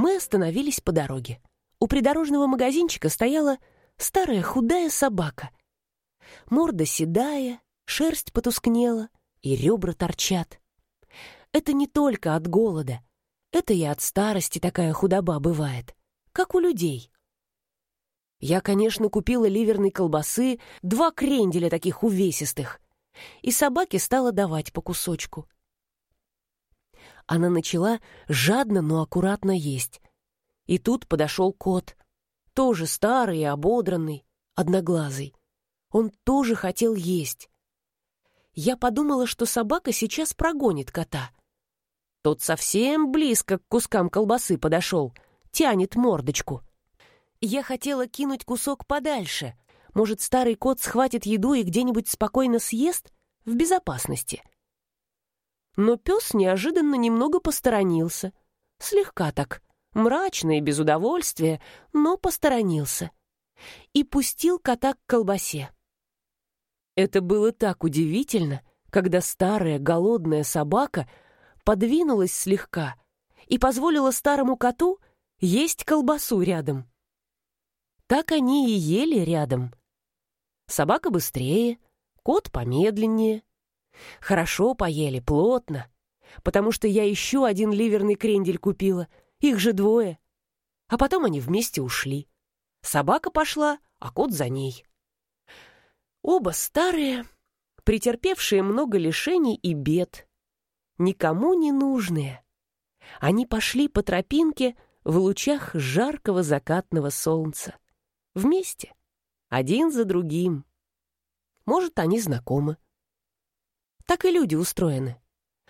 Мы остановились по дороге. У придорожного магазинчика стояла старая худая собака. Морда седая, шерсть потускнела, и ребра торчат. Это не только от голода. Это и от старости такая худоба бывает, как у людей. Я, конечно, купила ливерной колбасы, два кренделя таких увесистых, и собаке стала давать по кусочку. Она начала жадно, но аккуратно есть. И тут подошел кот, тоже старый и ободранный, одноглазый. Он тоже хотел есть. Я подумала, что собака сейчас прогонит кота. Тот совсем близко к кускам колбасы подошел, тянет мордочку — я хотела кинуть кусок подальше. Может, старый кот схватит еду и где-нибудь спокойно съест? В безопасности. Но пес неожиданно немного посторонился. Слегка так, мрачно и без удовольствия, но посторонился. И пустил кота к колбасе. Это было так удивительно, когда старая голодная собака подвинулась слегка и позволила старому коту есть колбасу рядом. Так они и ели рядом. Собака быстрее, кот помедленнее. Хорошо поели, плотно, потому что я еще один ливерный крендель купила, их же двое. А потом они вместе ушли. Собака пошла, а кот за ней. Оба старые, претерпевшие много лишений и бед, никому не нужные. Они пошли по тропинке в лучах жаркого закатного солнца. Вместе. Один за другим. Может, они знакомы. Так и люди устроены.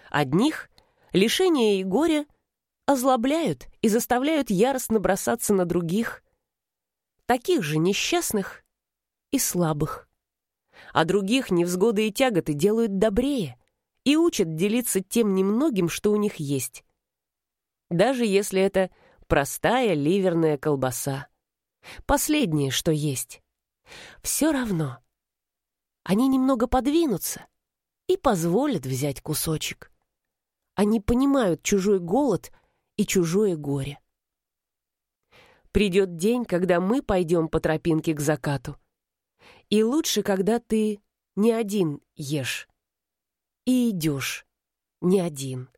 Одних лишение и горе озлобляют и заставляют яростно бросаться на других, таких же несчастных и слабых. А других невзгоды и тяготы делают добрее и учат делиться тем немногим, что у них есть. Даже если это простая ливерная колбаса. Последнее, что есть. Все равно. Они немного подвинутся и позволят взять кусочек. Они понимают чужой голод и чужое горе. Придет день, когда мы пойдем по тропинке к закату. И лучше, когда ты не один ешь. И идешь не один.